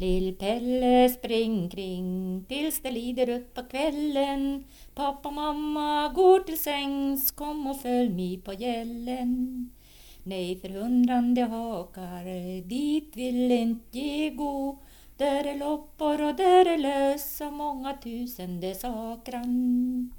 Lill-Pelle spring kring tills det lider upp på kvällen. Pappa och mamma går till sängs, kom och följ mig på gällen. Nej, för hundrande hakar, dit vill inte ge gå. Där är loppor och där är löss och många tusende sakran.